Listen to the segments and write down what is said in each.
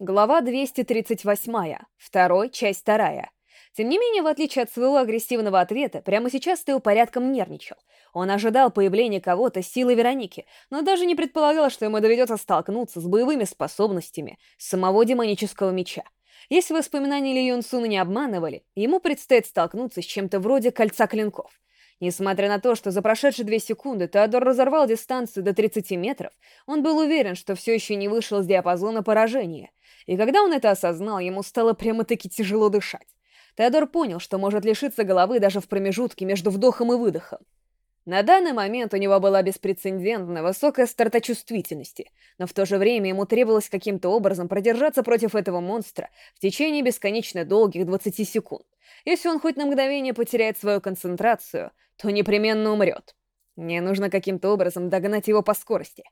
Глава 238. Второй, часть вторая. Тем не менее, в отличие от своего агрессивного ответа, прямо сейчас Тео порядком нервничал. Он ожидал появления кого-то силы Вероники, но даже не предполагал, что ему доведется столкнуться с боевыми способностями самого демонического меча. Если воспоминания Ли Юн Суна не обманывали, ему предстоит столкнуться с чем-то вроде кольца клинков. Несмотря на то, что за прошедшие две секунды Теодор разорвал дистанцию до 30 метров, он был уверен, что все еще не вышел из диапазона поражения. И когда он это осознал, ему стало прямо-таки тяжело дышать. Теодор понял, что может лишиться головы даже в промежутке между вдохом и выдохом. На данный момент у него была беспрецедентная высокая старточувствительности, но в то же время ему требовалось каким-то образом продержаться против этого монстра в течение бесконечно долгих 20 секунд. Если он хоть на мгновение потеряет свою концентрацию, то непременно умрет. Мне нужно каким-то образом догнать его по скорости.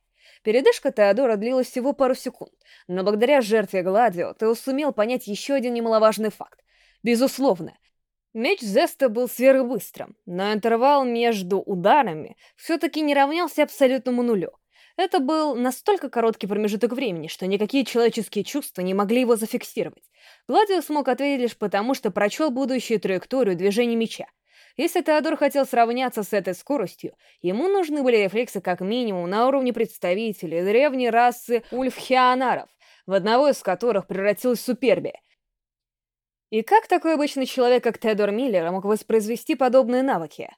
Передышка Теодора длилась всего пару секунд, но благодаря жертве Гладио Тео сумел понять еще один немаловажный факт. Безусловно, меч Зеста был сверхбыстрым, но интервал между ударами все-таки не равнялся абсолютному нулю. Это был настолько короткий промежуток времени, что никакие человеческие чувства не могли его зафиксировать. Гладио смог ответить лишь потому, что прочел будущую траекторию движения меча. Если Теодор хотел сравняться с этой скоростью, ему нужны были рефлексы как минимум на уровне представителей древней расы ульфхианаров, в одного из которых превратилась Суперби. И как такой обычный человек, как Теодор Миллер, мог воспроизвести подобные навыки?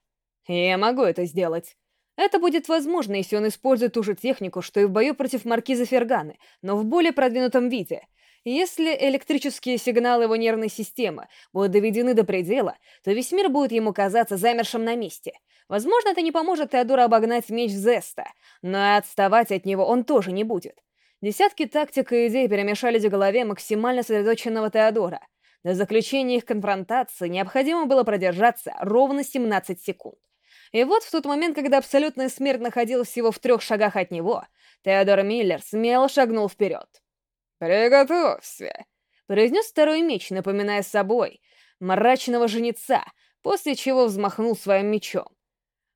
Я могу это сделать. Это будет возможно, если он использует ту же технику, что и в бою против маркиза Ферганы, но в более продвинутом виде — если электрические сигналы его нервной системы будут доведены до предела, то весь мир будет ему казаться замершим на месте. Возможно, это не поможет Теодору обогнать меч Зеста, но и отставать от него он тоже не будет. Десятки тактик и идей перемешались в голове максимально сосредоточенного Теодора. До заключения их конфронтации необходимо было продержаться ровно 17 секунд. И вот в тот момент, когда абсолютная смерть находилась всего в трех шагах от него, Теодор Миллер смело шагнул вперед. «Приготовься!» — произнес второй меч, напоминая собой мрачного жнеца, после чего взмахнул своим мечом.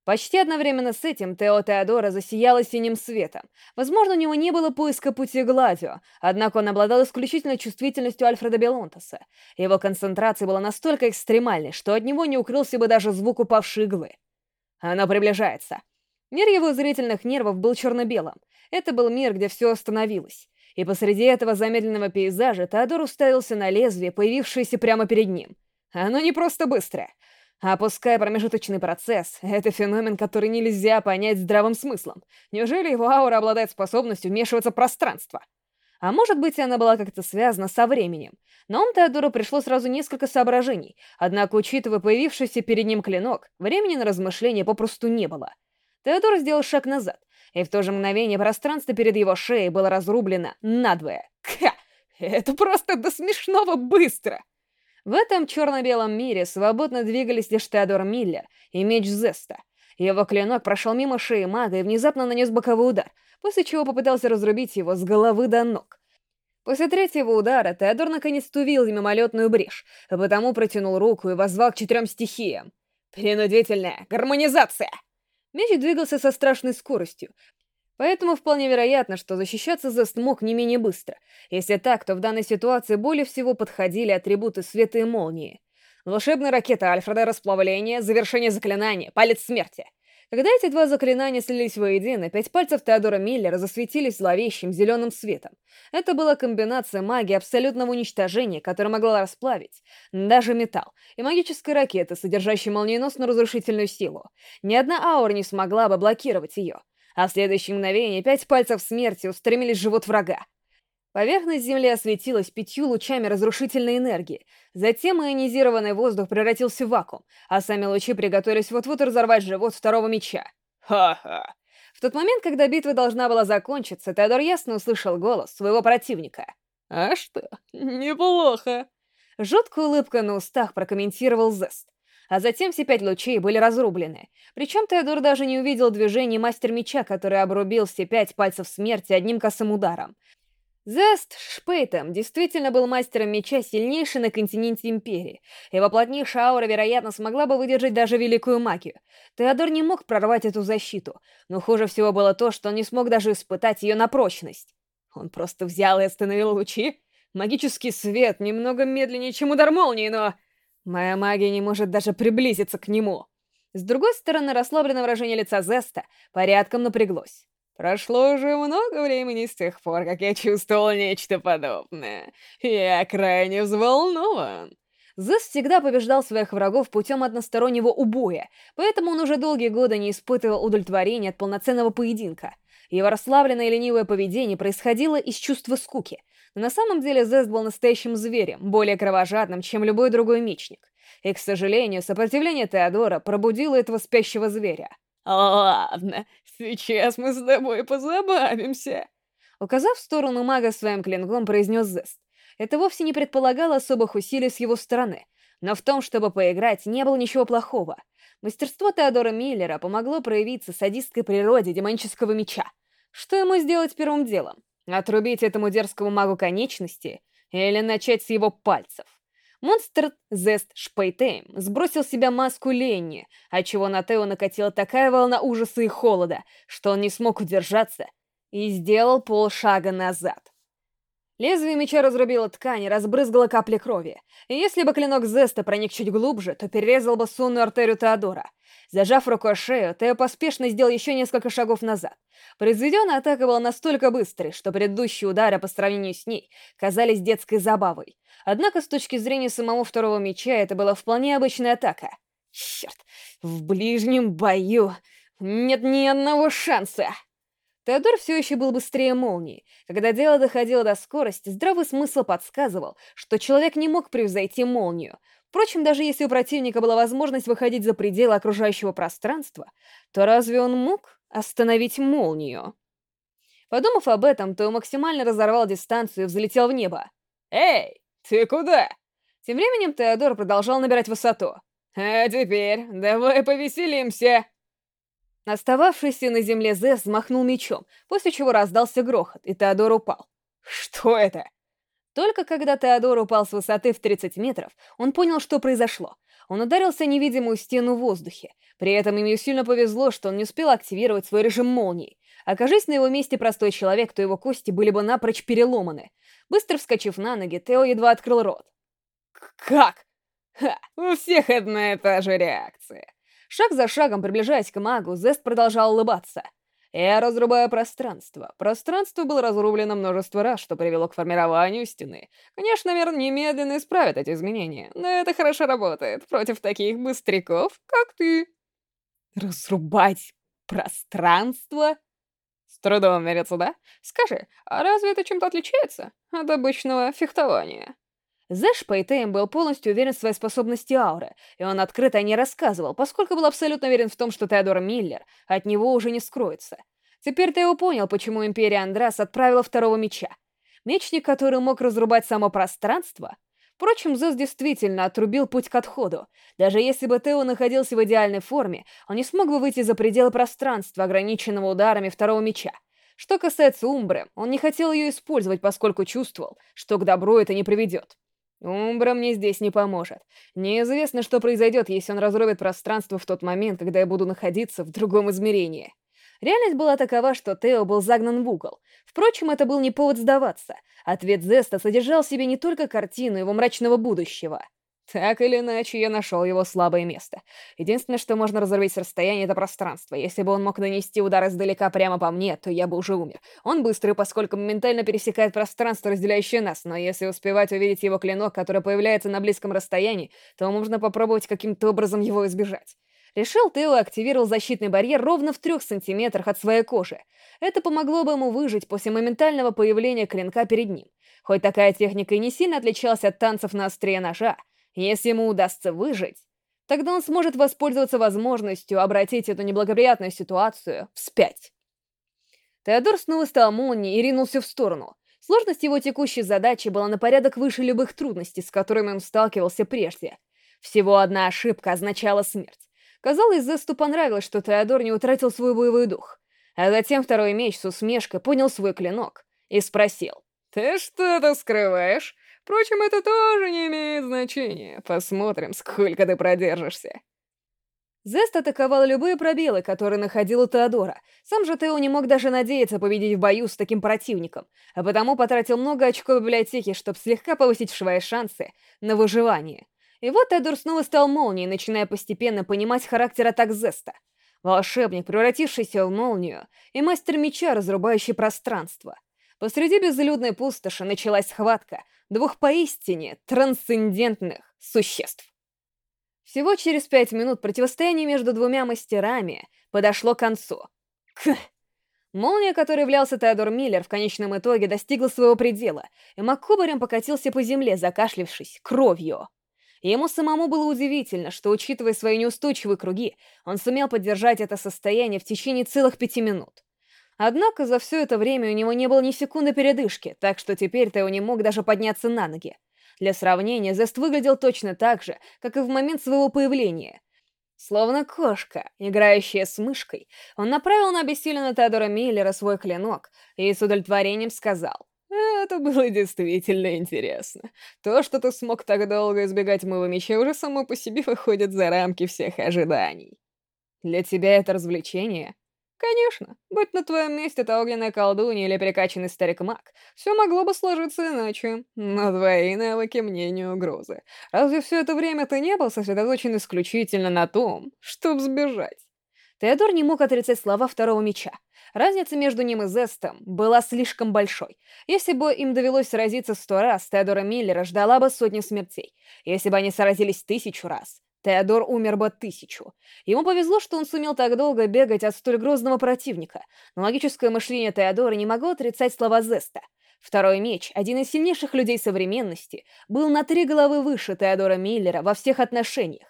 Почти одновременно с этим Тео Теодора засияла синим светом. Возможно, у него не было поиска пути Гладио, однако он обладал исключительной чувствительностью Альфреда Белонтоса. Его концентрация была настолько экстремальной, что от него не укрылся бы даже звук упавшей иглы. Оно приближается. Мир его зрительных нервов был черно-белым. Это был мир, где все остановилось и посреди этого замедленного пейзажа Теодор уставился на лезвие, появившееся прямо перед ним. Оно не просто быстрое. Опуская промежуточный процесс, это феномен, который нельзя понять здравым смыслом. Неужели его аура обладает способностью вмешиваться в пространство? А может быть, она была как-то связана со временем. На ум Теодору пришло сразу несколько соображений, однако, учитывая появившийся перед ним клинок, времени на размышления попросту не было. Теодор сделал шаг назад, и в то же мгновение пространство перед его шеей было разрублено надвое. Ха! Это просто до смешного быстро! В этом черно-белом мире свободно двигались лишь Теодор Миллер и меч Зеста. Его клинок прошел мимо шеи мага и внезапно нанес боковой удар, после чего попытался разрубить его с головы до ног. После третьего удара Теодор наконец-то увидел мимолетную брешь, а потому протянул руку и возвал к четырем стихиям. «Принудительная гармонизация!» Меч двигался со страшной скоростью, поэтому вполне вероятно, что защищаться Зест мог не менее быстро. Если так, то в данной ситуации более всего подходили атрибуты света и молнии. Волшебная ракета Альфреда, расплавление, завершение заклинания, палец смерти — когда эти два заклинания слились воедино, пять пальцев Теодора Миллера засветились зловещим зеленым светом. Это была комбинация магии абсолютного уничтожения, которая могла расплавить даже металл, и магической ракеты, содержащей молниеносно разрушительную силу. Ни одна аура не смогла бы блокировать ее. А в следующее мгновение пять пальцев смерти устремились в живот врага. Поверхность Земли осветилась пятью лучами разрушительной энергии. Затем ионизированный воздух превратился в вакуум, а сами лучи приготовились вот-вот разорвать живот второго меча. Ха-ха. В тот момент, когда битва должна была закончиться, Теодор ясно услышал голос своего противника. «А что? Неплохо!» Жуткая улыбка на устах прокомментировал Зест. А затем все пять лучей были разрублены. Причем Теодор даже не увидел движений мастер меча, который обрубил все пять пальцев смерти одним косым ударом. Зест Шпейтем действительно был мастером меча, сильнейший на континенте Империи. Его плотнейшая аура, вероятно, смогла бы выдержать даже великую магию. Теодор не мог прорвать эту защиту, но хуже всего было то, что он не смог даже испытать ее на прочность. Он просто взял и остановил лучи? Магический свет немного медленнее, чем удар молнии, но... Моя магия не может даже приблизиться к нему. С другой стороны, расслабленное выражение лица Зеста порядком напряглось. Прошло уже много времени с тех пор, как я чувствовал нечто подобное. Я крайне взволнован. Зест всегда побеждал своих врагов путем одностороннего убоя, поэтому он уже долгие годы не испытывал удовлетворения от полноценного поединка. Его расслабленное и ленивое поведение происходило из чувства скуки. Но на самом деле Зест был настоящим зверем, более кровожадным, чем любой другой мечник. И, к сожалению, сопротивление Теодора пробудило этого спящего зверя. «Ладно, сейчас мы с тобой позабавимся», Указав в сторону мага своим клинком, произнес Зест. Это вовсе не предполагало особых усилий с его стороны, но в том, чтобы поиграть, не было ничего плохого. Мастерство Теодора Миллера помогло проявиться садистской природе демонического меча. Что ему сделать первым делом? Отрубить этому дерзкому магу конечности или начать с его пальцев? Монстр Зест Шпейтейм сбросил с себя маску Ленни, отчего на Тео накатила такая волна ужаса и холода, что он не смог удержаться и сделал полшага назад. Лезвие меча разрубило ткань и разбрызгало капли крови, и если бы клинок Зеста проник чуть глубже, то перерезал бы сонную артерию Теодора. Зажав рукой шею, Тео поспешно сделал еще несколько шагов назад. Произведенная атака была настолько быстрой, что предыдущие удары по сравнению с ней казались детской забавой. Однако с точки зрения самого второго меча это была вполне обычная атака. Черт, в ближнем бою нет ни одного шанса. Теодор все еще был быстрее молнии. Когда дело доходило до скорости, здравый смысл подсказывал, что человек не мог превзойти молнию. Впрочем, даже если у противника была возможность выходить за пределы окружающего пространства, то разве он мог остановить молнию? Подумав об этом, то максимально разорвал дистанцию и взлетел в небо. «Эй, «Ты куда?» Тем временем Теодор продолжал набирать высоту. «А теперь давай повеселимся!» Остававшийся на земле Зев взмахнул мечом, после чего раздался грохот, и Теодор упал. «Что это?» Только когда Теодор упал с высоты в 30 метров, он понял, что произошло. Он ударился невидимую стену в воздухе. При этом ему сильно повезло, что он не успел активировать свой режим молнии. Окажись на его месте простой человек, то его кости были бы напрочь переломаны. Быстро вскочив на ноги, Тео едва открыл рот. «Как? Ха, у всех одна и та же реакция». Шаг за шагом, приближаясь к магу, Зест продолжал улыбаться. «Я разрубаю пространство. Пространство было разрублено множество раз, что привело к формированию стены. Конечно, мир немедленно исправит эти изменения, но это хорошо работает против таких быстряков, как ты». «Разрубать пространство?» С трудом верится, да? Скажи, а разве это чем-то отличается от обычного фехтования? Зэш Пейтейм был полностью уверен в своей способности ауры, и он открыто о ней рассказывал, поскольку был абсолютно уверен в том, что Теодор Миллер от него уже не скроется. Теперь Тео понял, почему Империя Андрас отправила второго меча. Мечник, который мог разрубать само пространство, Впрочем, Зос действительно отрубил путь к отходу. Даже если бы Тео находился в идеальной форме, он не смог бы выйти за пределы пространства, ограниченного ударами второго меча. Что касается Умбры, он не хотел ее использовать, поскольку чувствовал, что к добру это не приведет. Умбра мне здесь не поможет. Неизвестно, что произойдет, если он разрубит пространство в тот момент, когда я буду находиться в другом измерении. Реальность была такова, что Тео был загнан в угол. Впрочем, это был не повод сдаваться. Ответ Зеста содержал в себе не только картину его мрачного будущего. Так или иначе, я нашел его слабое место. Единственное, что можно разорвать с расстояния, это пространство. Если бы он мог нанести удар издалека прямо по мне, то я бы уже умер. Он быстрый, поскольку моментально пересекает пространство, разделяющее нас, но если успевать увидеть его клинок, который появляется на близком расстоянии, то можно попробовать каким-то образом его избежать. Решил Тео активировал защитный барьер ровно в трех сантиметрах от своей кожи. Это помогло бы ему выжить после моментального появления клинка перед ним. Хоть такая техника и не сильно отличалась от танцев на острие ножа, если ему удастся выжить, тогда он сможет воспользоваться возможностью обратить эту неблагоприятную ситуацию вспять. Теодор снова стал молнией и ринулся в сторону. Сложность его текущей задачи была на порядок выше любых трудностей, с которыми он сталкивался прежде. Всего одна ошибка означала смерть. Казалось, Зесту понравилось, что Теодор не утратил свой боевой дух. А затем второй меч с усмешкой понял свой клинок и спросил. «Ты что-то скрываешь? Впрочем, это тоже не имеет значения. Посмотрим, сколько ты продержишься». Зест атаковал любые пробелы, которые находил у Теодора. Сам же Тео не мог даже надеяться победить в бою с таким противником, а потому потратил много очков в библиотеке, чтобы слегка повысить свои шансы на выживание. И вот Теодор снова стал молнией, начиная постепенно понимать характер атак Зеста. Волшебник, превратившийся в молнию, и мастер меча, разрубающий пространство. Посреди безлюдной пустоши началась схватка двух поистине трансцендентных существ. Всего через пять минут противостояние между двумя мастерами подошло к концу. Кх. Молния, которой являлся Теодор Миллер, в конечном итоге достигла своего предела, и Маккубарем покатился по земле, закашлившись кровью. Ему самому было удивительно, что, учитывая свои неустойчивые круги, он сумел поддержать это состояние в течение целых пяти минут. Однако за все это время у него не было ни секунды передышки, так что теперь Тео не мог даже подняться на ноги. Для сравнения, Зест выглядел точно так же, как и в момент своего появления. Словно кошка, играющая с мышкой, он направил на обессиленного Теодора Миллера свой клинок и с удовлетворением сказал. Это было действительно интересно. То, что ты смог так долго избегать моего меча, уже само по себе выходит за рамки всех ожиданий. Для тебя это развлечение? Конечно. Будь на твоем месте та огненная колдунья или перекачанный старик-маг, все могло бы сложиться иначе. Но твои навыки мне не угрозы. Разве все это время ты не был сосредоточен исключительно на том, чтобы сбежать? Теодор не мог отрицать слова второго меча. Разница между ним и Зестом была слишком большой. Если бы им довелось сразиться сто раз, Теодора Миллера ждала бы сотни смертей. Если бы они сразились тысячу раз, Теодор умер бы тысячу. Ему повезло, что он сумел так долго бегать от столь грозного противника, но логическое мышление Теодора не могло отрицать слова Зеста. Второй меч, один из сильнейших людей современности, был на три головы выше Теодора Миллера во всех отношениях.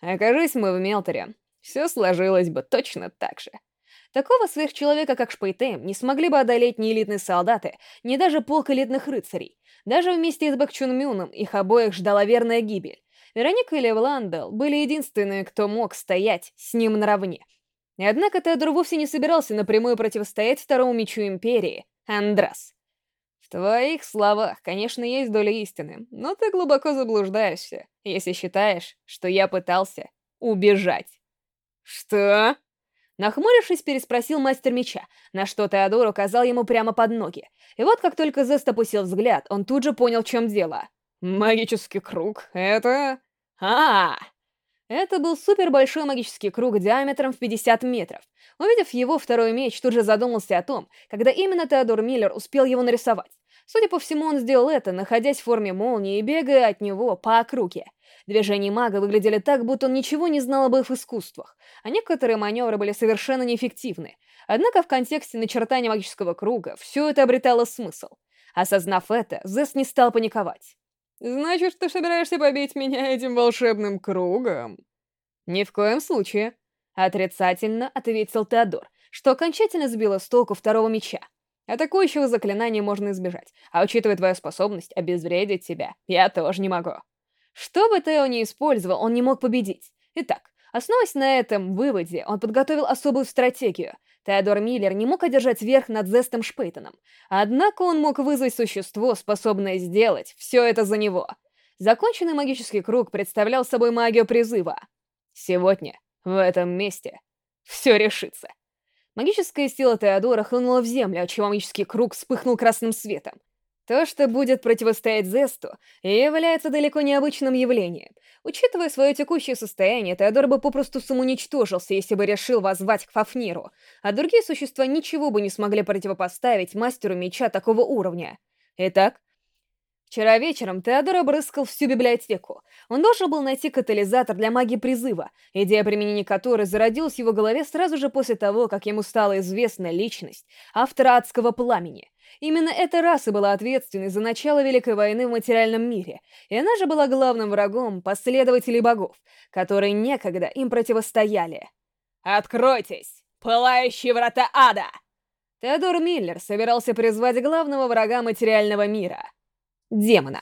Окажись мы в Мелторе, все сложилось бы точно так же. Такого сверхчеловека, как Шпейтем, не смогли бы одолеть ни элитные солдаты, ни даже полк элитных рыцарей. Даже вместе с Бэкчунмюном их обоих ждала верная гибель. Вероника и Левландел были единственные, кто мог стоять с ним наравне. Однако Теодор вовсе не собирался напрямую противостоять второму мечу Империи, Андрас. В твоих словах, конечно, есть доля истины, но ты глубоко заблуждаешься, если считаешь, что я пытался убежать. «Что?» Нахмурившись, переспросил мастер меча, на что Теодор указал ему прямо под ноги. И вот как только Зест опустил взгляд, он тут же понял, в чем дело. «Магический круг — это...» а, Это был супер большой магический круг диаметром в 50 метров. Увидев его, второй меч тут же задумался о том, когда именно Теодор Миллер успел его нарисовать. Судя по всему, он сделал это, находясь в форме молнии и бегая от него по округе. Движения мага выглядели так, будто он ничего не знал об их искусствах, а некоторые маневры были совершенно неэффективны. Однако в контексте начертания магического круга все это обретало смысл. Осознав это, Зес не стал паниковать. «Значит, ты собираешься побить меня этим волшебным кругом?» «Ни в коем случае», — отрицательно ответил Теодор, что окончательно сбило с толку второго меча. Атакующего заклинания можно избежать, а учитывая твою способность обезвредить тебя, я тоже не могу. Что бы Тео ни использовал, он не мог победить. Итак, основываясь на этом выводе, он подготовил особую стратегию. Теодор Миллер не мог одержать верх над Зестом Шпейтоном. Однако он мог вызвать существо, способное сделать все это за него. Законченный магический круг представлял собой магию призыва. Сегодня, в этом месте, все решится. Магическая сила Теодора хлынула в землю, отчего магический круг вспыхнул красным светом. То, что будет противостоять Зесту, является далеко необычным явлением. Учитывая свое текущее состояние, Теодор бы попросту самоуничтожился, если бы решил воззвать к Фафниру, а другие существа ничего бы не смогли противопоставить мастеру меча такого уровня. Итак, Вчера вечером Теодор обрыскал всю библиотеку. Он должен был найти катализатор для магии призыва, идея применения которой зародилась в его голове сразу же после того, как ему стала известна личность автора адского пламени. Именно эта раса была ответственной за начало Великой войны в материальном мире, и она же была главным врагом последователей богов, которые некогда им противостояли. «Откройтесь, пылающие врата ада!» Теодор Миллер собирался призвать главного врага материального мира — демона.